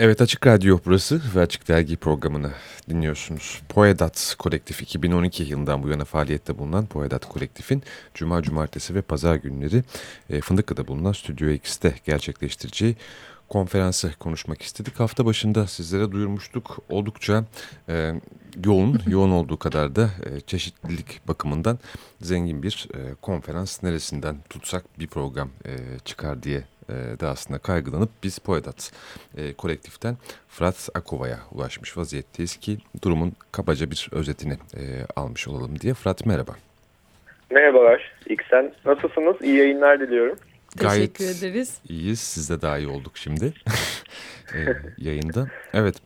Evet Açık Radyo burası ve Açık Dergi programını dinliyorsunuz. Poedat Kolektif 2012 yılından bu yana faaliyette bulunan Poedat Kolektif'in Cuma, Cumartesi ve Pazar günleri e, Fındıklı'da bulunan Stüdyo X'te gerçekleştireceği konferansı konuşmak istedik. Hafta başında sizlere duyurmuştuk. Oldukça e, yoğun, yoğun olduğu kadar da e, çeşitlilik bakımından zengin bir e, konferans neresinden tutsak bir program e, çıkar diye e, da aslında kaygılanıp biz Poedat e, kolektiften Fırat Akova'ya ulaşmış vaziyetteyiz ki durumun kabaca bir özetini e, almış olalım diye. Fırat merhaba. Merhabalar. İlk sen nasılsınız? İyi yayınlar diliyorum. Gayet Teşekkür ederiz. iyiyiz. Siz de daha iyi olduk şimdi e, yayında. Evet.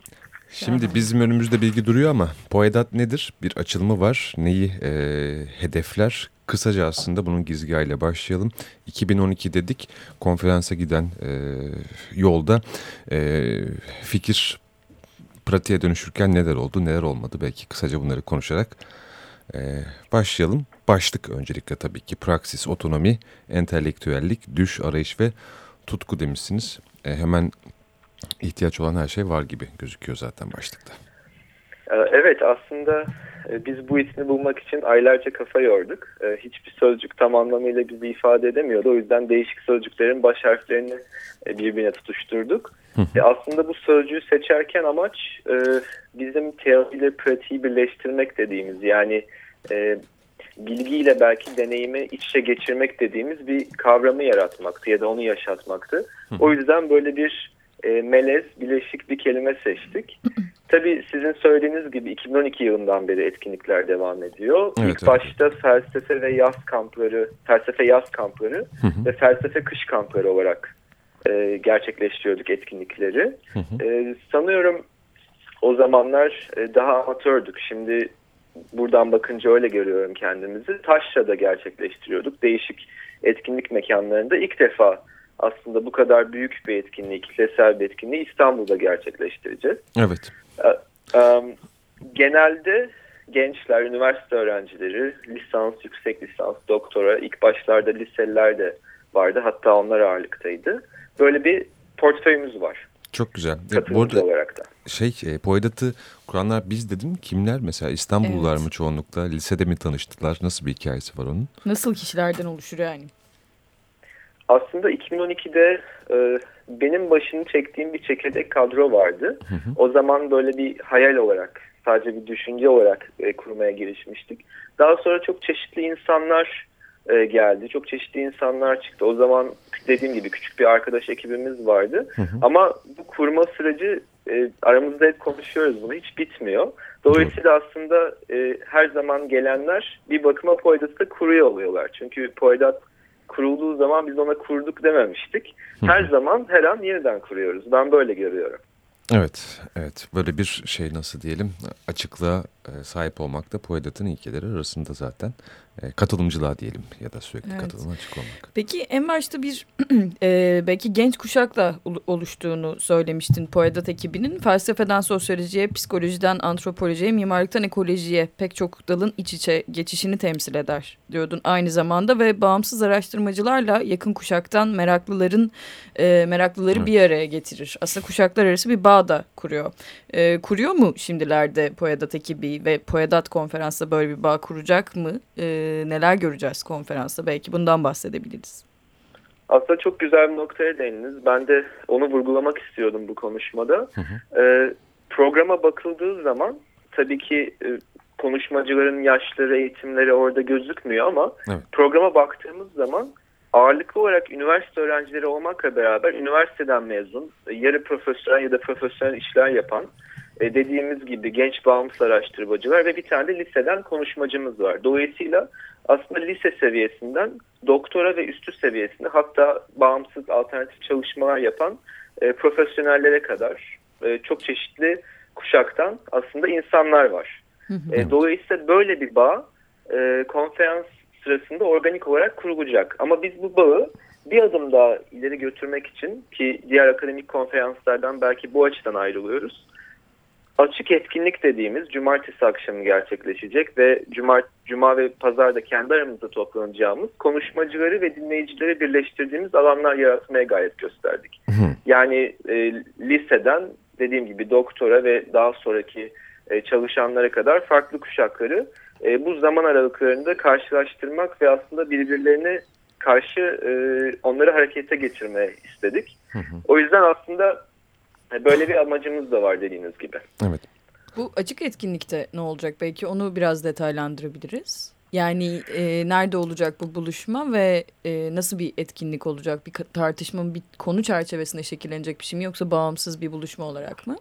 Şimdi bizim önümüzde bilgi duruyor ama Poedat nedir? Bir açılımı var. Neyi e, hedefler? Kısaca aslında bunun gizgahıyla başlayalım. 2012 dedik konferansa giden e, yolda e, fikir pratiğe dönüşürken neler oldu neler olmadı belki kısaca bunları konuşarak e, başlayalım. Başlık öncelikle tabii ki praksis, otonomi, entelektüellik, düş, arayış ve tutku demişsiniz. E, hemen ihtiyaç olan her şey var gibi gözüküyor zaten başlıkta. Ee, Evet aslında e, biz bu ismi bulmak için aylarca kafa yorduk. Ee, Hiçbir sözcük tam anlamıyla bizi ifade edemiyordu. O yüzden değişik sözcüklerin baş harflerini e, birbirine tutuşturduk. E, Aslında bu sözcüğü seçerken amaç bizim teoriyle pratiği birleştirmek dediğimiz yani bilgiyle belki deneyimi iç içe geçirmek dediğimiz bir kavramı yaratmaktı ya da onu yaşatmaktı. O yüzden böyle bir melez, bileşik bir kelime seçtik. Tabii sizin söylediğiniz gibi 2012 yılından beri etkinlikler devam ediyor. Evet, İlk evet. başta felsefe ve yaz kampları, felsefe yaz kampları Hı hı. ve felsefe kış kampları olarak e, gerçekleştiriyorduk etkinlikleri. Hı hı. E, sanıyorum o zamanlar e, daha amatördük. Şimdi buradan bakınca öyle görüyorum kendimizi. Taşra'da gerçekleştiriyorduk. Değişik etkinlik mekanlarında ilk defa aslında bu kadar büyük bir etkinliği, kitlesel bir etkinliği İstanbul'da gerçekleştireceğiz. Evet. Em, genelde gençler, üniversite öğrencileri, lisans, yüksek lisans, doktora, ilk başlarda liseliler de vardı. Hatta onlar ağırlıktaydı. Böyle bir portföyümüz var. Çok güzel. E, bu arada olarak da. şey e, Poedat'ı kuranlar biz dedim kimler mesela İstanbullular Evet. mı çoğunlukla lisede mi tanıştılar nasıl bir hikayesi var onun? Nasıl kişilerden oluşur yani? Aslında 2012'de e, benim başını çektiğim bir çekirdek kadro vardı. O zaman böyle bir hayal olarak, sadece bir düşünce olarak e, kurmaya girişmiştik. Daha sonra çok çeşitli insanlar e, geldi. Çok çeşitli insanlar çıktı. O zaman dediğim gibi küçük bir arkadaş ekibimiz vardı. Ama bu kurma süreci e, aramızda hep konuşuyoruz bunu. Hiç bitmiyor. Dolayısıyla aslında e, her zaman gelenler bir bakıma Poedat'ta kuruyor oluyorlar. Çünkü Poedat kurulduğu zaman biz ona kurduk dememiştik. Her zaman her an yeniden kuruyoruz. Ben böyle görüyorum. Evet, evet. Böyle bir şey nasıl diyelim açıklığa e, sahip olmak da Poedat'ın ilkeleri arasında zaten. E, katılımcılığa diyelim ya da sürekli Evet. katılıma açık olmak. Peki en başta bir e, belki genç kuşakla ol- oluştuğunu söylemiştin Poedat ekibinin. Felsefeden sosyolojiye, psikolojiden antropolojiye, mimarlıktan ekolojiye pek çok dalın iç içe geçişini temsil eder diyordun aynı zamanda ve bağımsız araştırmacılarla yakın kuşaktan meraklıların e, meraklıları Evet. bir araya getirir. Aslında kuşaklar arası bir bağ da kuruyor. E, kuruyor mu şimdilerde Poedat ekibi ve Poedat konferansta böyle bir bağ kuracak mı? E, neler göreceğiz konferansta? Belki bundan bahsedebiliriz. Aslında çok güzel bir noktaya değindiniz. Ben de onu vurgulamak istiyordum bu konuşmada. Ee, programa bakıldığı zaman tabii ki e, konuşmacıların yaşları, eğitimleri orada gözükmüyor ama Evet. programa baktığımız zaman ağırlıklı olarak üniversite öğrencileri olmakla beraber üniversiteden mezun, e, yarı profesyonel ya da profesyonel işler yapan e, dediğimiz gibi genç bağımsız araştırmacılar ve bir tane de liseden konuşmacımız var. Dolayısıyla aslında lise seviyesinden doktora ve üstü seviyesinde hatta bağımsız alternatif çalışmalar yapan e, profesyonellere kadar e, çok çeşitli kuşaktan aslında insanlar var. E, dolayısıyla böyle bir bağ e, konferans sırasında organik olarak kurulacak. Ama biz bu bağı bir adım daha ileri götürmek için ki diğer akademik konferanslardan belki bu açıdan ayrılıyoruz. açık etkinlik dediğimiz cumartesi akşamı gerçekleşecek ve cuma, cuma ve pazarda kendi aramızda toplanacağımız konuşmacıları ve dinleyicileri birleştirdiğimiz alanlar yaratmaya gayret gösterdik. Yani e, liseden dediğim gibi doktora ve daha sonraki e, çalışanlara kadar farklı kuşakları e, bu zaman aralıklarında karşılaştırmak ve aslında birbirlerine karşı e, onları harekete geçirmeye istedik. O yüzden aslında e, böyle bir amacımız da var dediğiniz gibi. Evet. Bu açık etkinlikte ne olacak belki onu biraz detaylandırabiliriz. Yani e, nerede olacak bu buluşma ve e, nasıl bir etkinlik olacak? Bir tartışma, bir konu çerçevesinde şekillenecek bir şey mi yoksa bağımsız bir buluşma olarak mı?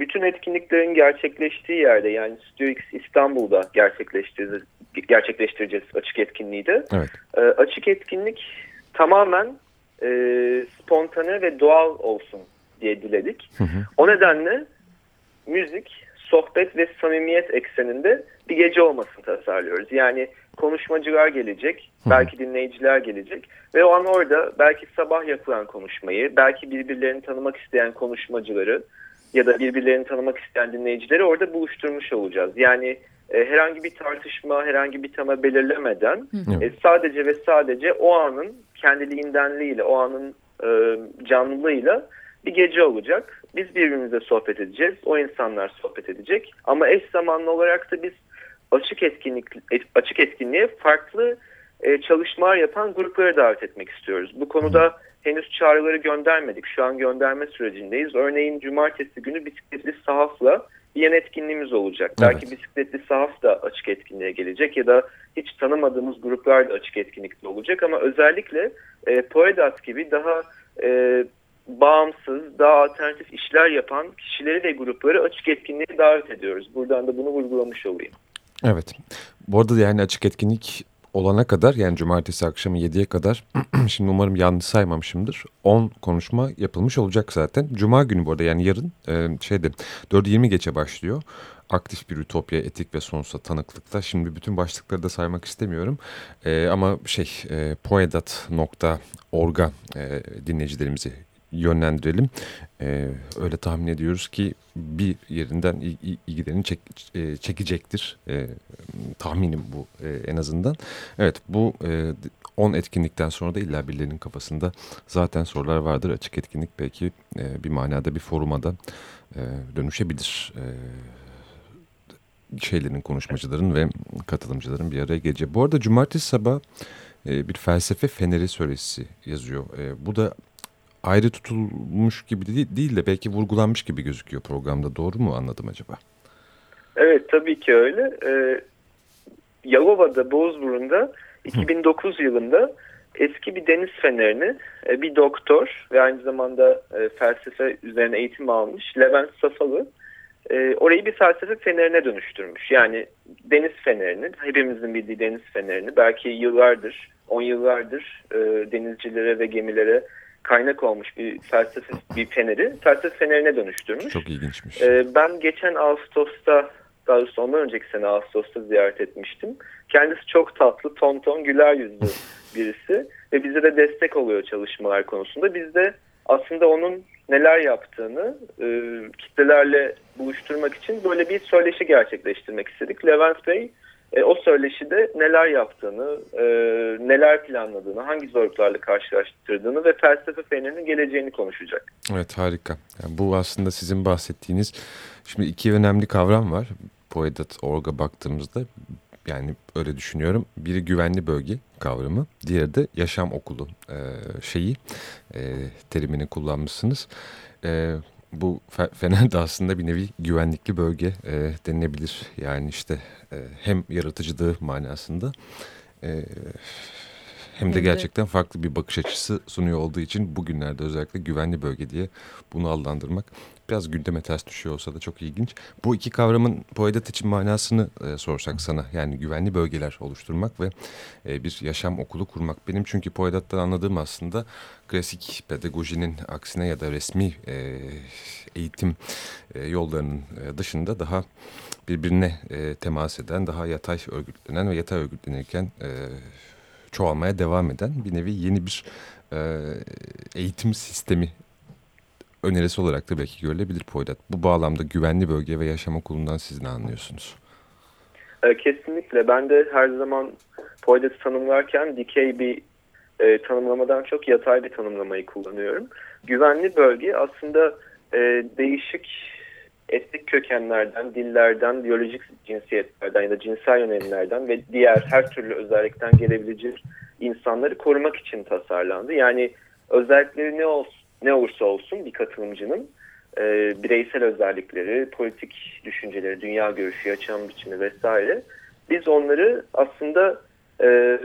Bütün etkinliklerin gerçekleştiği yerde yani Studio X İstanbul'da gerçekleştireceğiz, gerçekleştireceğiz açık etkinliği de. Evet. E, açık etkinlik tamamen e, spontane ve doğal olsun diye diledik. Hı hı. O nedenle müzik, sohbet ve samimiyet ekseninde bir gece olmasını tasarlıyoruz. Yani konuşmacılar gelecek, belki dinleyiciler gelecek ve o an orada belki sabah yapılan konuşmayı, belki birbirlerini tanımak isteyen konuşmacıları ya da birbirlerini tanımak isteyen dinleyicileri orada buluşturmuş olacağız. Yani e, herhangi bir tartışma, herhangi bir tema belirlemeden e, sadece ve sadece o anın kendiliğindenliğiyle, o anın e, canlılığıyla bir gece olacak. Biz birbirimize sohbet edeceğiz. O insanlar sohbet edecek. Ama eş zamanlı olarak da biz açık etkinlik açık etkinliğe farklı e, çalışmalar yapan grupları davet etmek istiyoruz. Bu konuda henüz çağrıları göndermedik. Şu an gönderme sürecindeyiz. Örneğin cumartesi günü bisikletli sahafla bir yan etkinliğimiz olacak. Evet. Belki bisikletli sahaf da açık etkinliğe gelecek ya da hiç tanımadığımız gruplar da açık etkinlikte olacak. Ama özellikle e, Poedat gibi daha e, bağımsız, daha alternatif işler yapan kişileri ve grupları açık etkinliğe davet ediyoruz. Buradan da bunu vurgulamış olayım. Evet. Bu arada yani açık etkinlik olana kadar yani cumartesi akşamı 7'ye kadar şimdi umarım yanlış saymamışımdır 10 konuşma yapılmış olacak zaten. Cuma günü bu arada yani yarın e, şeyde 4.20 geçe başlıyor. Aktif bir ütopya, etik ve sonsuza tanıklıkta. Şimdi bütün başlıkları da saymak istemiyorum. E, ama şey e, poedat.org'a e, dinleyicilerimizi yönlendirelim. Ee, öyle tahmin ediyoruz ki bir yerinden ilgilerini çek, e, çekecektir. E, tahminim bu e, en azından. Evet bu e, etkinlikten sonra da illa birilerinin kafasında zaten sorular vardır. Açık etkinlik belki e, bir manada bir foruma da e, dönüşebilir. E, şeylerin, konuşmacıların ve katılımcıların bir araya geleceği. Bu arada cumartesi sabah e, bir felsefe feneri söyleşisi yazıyor. E, bu da ayrı tutulmuş gibi değil de belki vurgulanmış gibi gözüküyor programda. Doğru mu anladım acaba? Evet tabii ki öyle. Ee, Yalova'da, Bozburun'da 2009 yılında eski bir deniz fenerini e, bir doktor ve aynı zamanda e, felsefe üzerine eğitim almış Levent Safalı e, orayı bir felsefe fenerine dönüştürmüş. Yani deniz fenerini, hepimizin bildiği deniz fenerini belki yıllardır, on yıllardır denizcilere ve gemilere kaynak olmuş bir felsefe bir feneri felsefe fenerine dönüştürmüş. Çok ilginçmiş. Ee, ben geçen Ağustos'ta daha doğrusu ondan önceki sene Ağustos'ta ziyaret etmiştim. Kendisi çok tatlı, ton ton, güler yüzlü birisi ve bize de destek oluyor çalışmalar konusunda. Biz de aslında onun neler yaptığını e, kitlelerle buluşturmak için böyle bir söyleşi gerçekleştirmek istedik. Levent Bey e, o söyleşide neler yaptığını, e, neler planladığını, hangi zorluklarla karşılaştırdığını ve felsefe feninin geleceğini konuşacak. Evet harika. Yani bu aslında sizin bahsettiğiniz, şimdi iki önemli kavram var. Poedat.org'a baktığımızda yani öyle düşünüyorum. Biri güvenli bölge kavramı, diğeri de yaşam okulu e, şeyi e, terimini kullanmışsınız. E, bu Fener de aslında bir nevi güvenlikli bölge e, denilebilir. Yani işte e, hem yaratıcılığı manasında e, hem de gerçekten farklı bir bakış açısı sunuyor olduğu için bugünlerde özellikle güvenli bölge diye bunu adlandırmak biraz gündeme ters düşüyor olsa da çok ilginç. Bu iki kavramın Poedat için manasını e, sorsak sana yani güvenli bölgeler oluşturmak ve e, bir yaşam okulu kurmak. Benim çünkü Poedat'tan anladığım aslında klasik pedagojinin aksine ya da resmi e, eğitim e, yollarının e, dışında daha birbirine e, temas eden, daha yatay örgütlenen ve yatay örgütlenirken e, çoğalmaya devam eden bir nevi yeni bir e, eğitim sistemi önerisi olarak da belki görülebilir Poydat. Bu bağlamda güvenli bölge ve yaşam okulundan siz ne anlıyorsunuz? E, kesinlikle. Ben de her zaman Poydat'ı tanımlarken dikey bir e, tanımlamadan çok yatay bir tanımlamayı kullanıyorum. Güvenli bölge aslında e, değişik kökenlerden, dillerden, biyolojik cinsiyetlerden ya da cinsel yönelimlerden ve diğer her türlü özellikten gelebilecek insanları korumak için tasarlandı. Yani özellikleri ne, olsun, ne olursa olsun bir katılımcının e, bireysel özellikleri, politik düşünceleri, dünya görüşü, yaşam biçimi vesaire biz onları aslında e,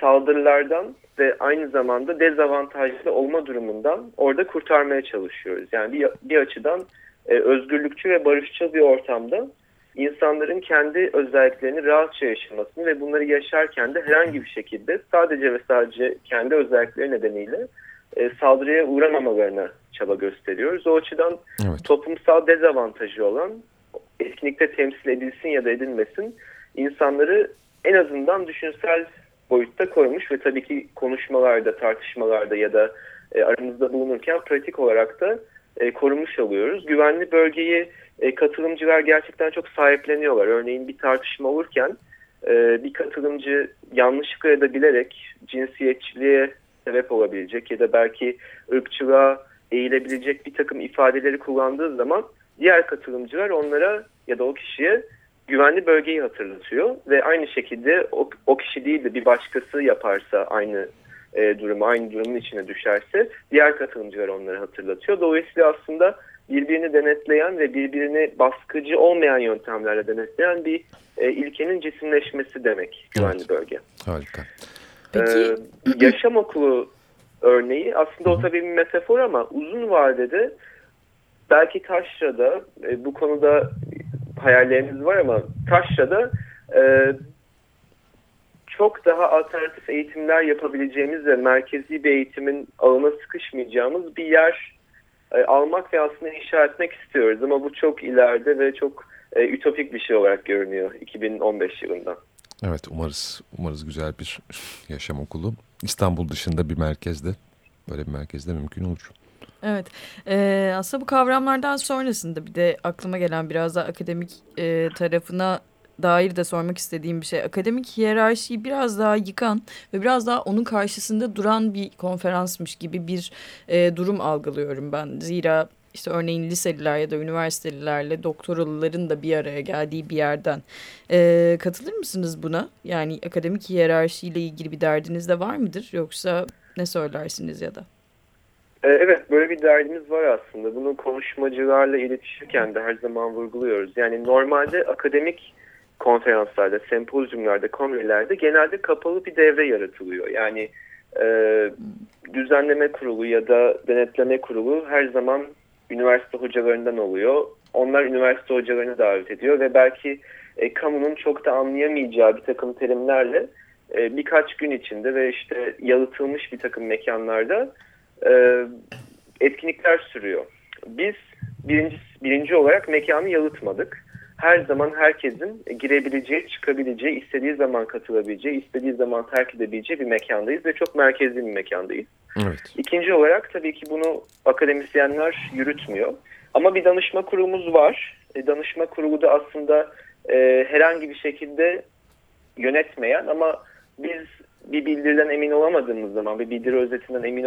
saldırılardan ve aynı zamanda dezavantajlı olma durumundan orada kurtarmaya çalışıyoruz. Yani bir, bir açıdan e, özgürlükçü ve barışçıl bir ortamda insanların kendi özelliklerini rahatça yaşamasını ve bunları yaşarken de herhangi bir şekilde sadece ve sadece kendi özellikleri nedeniyle e, saldırıya uğramamalarına çaba gösteriyoruz. O açıdan evet. toplumsal dezavantajı olan etkinlikte temsil edilsin ya da edilmesin insanları en azından düşünsel boyutta koymuş ve tabii ki konuşmalarda, tartışmalarda ya da e, aramızda bulunurken pratik olarak da e, korumuş oluyoruz. Güvenli bölgeyi e, katılımcılar gerçekten çok sahipleniyorlar. Örneğin bir tartışma olurken e, bir katılımcı yanlışlıkla ya da bilerek cinsiyetçiliğe sebep olabilecek ya da belki ırkçılığa eğilebilecek bir takım ifadeleri kullandığı zaman diğer katılımcılar onlara ya da o kişiye güvenli bölgeyi hatırlatıyor ve aynı şekilde o, o kişi değil de bir başkası yaparsa aynı e, durumu, aynı durumun içine düşerse diğer katılımcılar onları hatırlatıyor. Dolayısıyla aslında birbirini denetleyen ve birbirini baskıcı olmayan yöntemlerle denetleyen bir e, ilkenin cisimleşmesi demek güvenli evet. bölge. Harika. Peki. Ee, yaşam okulu örneği aslında o tabii bir metafor ama uzun vadede belki Taşra'da e, bu konuda hayallerimiz var ama Taşra'da e, çok daha alternatif eğitimler yapabileceğimiz ve merkezi bir eğitimin ağına sıkışmayacağımız bir yer e, almak ve aslında inşa etmek istiyoruz. Ama bu çok ileride ve çok e, ütopik bir şey olarak görünüyor 2015 yılında. Evet umarız umarız güzel bir yaşam okulu. İstanbul dışında bir merkezde böyle bir merkezde mümkün olur. Evet ee, aslında bu kavramlardan sonrasında bir de aklıma gelen biraz da akademik e, tarafına dair de sormak istediğim bir şey. Akademik hiyerarşiyi biraz daha yıkan ve biraz daha onun karşısında duran bir konferansmış gibi bir e, durum algılıyorum ben. Zira işte örneğin liseliler ya da üniversitelilerle doktoralıların da bir araya geldiği bir yerden. E, katılır mısınız buna? Yani akademik hiyerarşiyle ilgili bir derdiniz de var mıdır? Yoksa ne söylersiniz ya da? E, evet böyle bir derdimiz var aslında. Bunu konuşmacılarla iletişirken de her zaman vurguluyoruz. Yani normalde akademik konferanslarda, sempozyumlarda, kongrelerde genelde kapalı bir devre yaratılıyor. Yani e, düzenleme kurulu ya da denetleme kurulu her zaman üniversite hocalarından oluyor. Onlar üniversite hocalarını davet ediyor ve belki e, kamunun çok da anlayamayacağı bir takım terimlerle e, birkaç gün içinde ve işte yalıtılmış bir takım mekanlarda e, etkinlikler sürüyor. Biz birinci, birinci olarak mekanı yalıtmadık her zaman herkesin girebileceği, çıkabileceği, istediği zaman katılabileceği, istediği zaman terk edebileceği bir mekandayız ve çok merkezli bir mekandayız. Evet. İkinci olarak tabii ki bunu akademisyenler yürütmüyor. Ama bir danışma kurulumuz var. E, danışma kurulu da aslında e, herhangi bir şekilde yönetmeyen ama biz bir bildiriden emin olamadığımız zaman, bir bildiri özetinden emin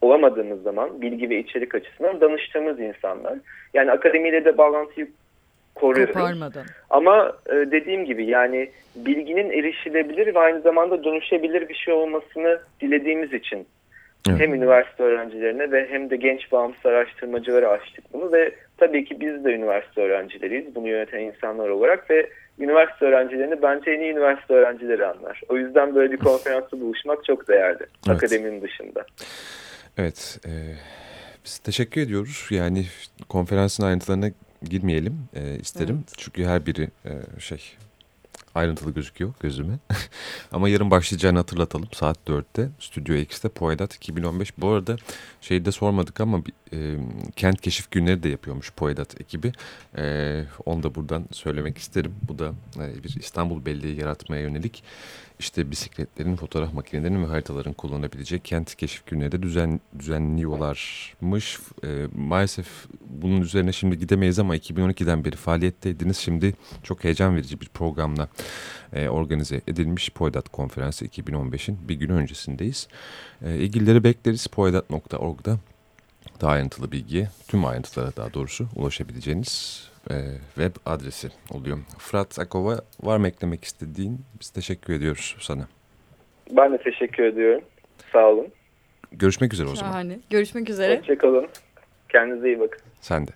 olamadığımız zaman bilgi ve içerik açısından danıştığımız insanlar. Yani akademiyle de bağlantıyı koruyoruz. Koparmadan. Ama e, dediğim gibi yani bilginin erişilebilir ve aynı zamanda dönüşebilir bir şey olmasını dilediğimiz için evet. hem üniversite öğrencilerine ve hem de genç bağımsız araştırmacılara açtık bunu ve tabii ki biz de üniversite öğrencileriyiz bunu yöneten insanlar olarak ve üniversite öğrencilerini bence en iyi üniversite öğrencileri anlar. O yüzden böyle bir konferansta buluşmak çok değerli evet. akademinin dışında. Evet, e, biz teşekkür ediyoruz. Yani konferansın ayrıntılarına girmeyelim e, isterim. Evet. Çünkü her biri e, şey ayrıntılı gözüküyor gözüme. Ama yarın başlayacağını hatırlatalım saat 4'te Stüdyo X'te Poedat 2015. Bu arada şeyi de sormadık ama e, kent keşif günleri de yapıyormuş Poedat ekibi. E, onu da buradan söylemek isterim. Bu da e, bir İstanbul Belleği yaratmaya yönelik işte bisikletlerin, fotoğraf makinelerinin ve haritaların kullanabileceği kent keşif günleri de düzen, düzenliyorlarmış. E, maalesef bunun üzerine şimdi gidemeyiz ama 2012'den beri faaliyetteydiniz. Şimdi çok heyecan verici bir programla e, organize edilmiş Poedat Konferansı 2015'in bir gün öncesindeyiz. E, ilgilileri bekleriz poedat.org'da daha ayrıntılı bilgiye, tüm ayrıntılara daha doğrusu ulaşabileceğiniz e, web adresi oluyor. Fırat Akova var mı eklemek istediğin? Biz teşekkür ediyoruz sana. Ben de teşekkür ediyorum. Sağ olun. Görüşmek üzere o zaman. Şahane. Görüşmek üzere. Hoşçakalın. Kendinize iyi bakın. Sen de.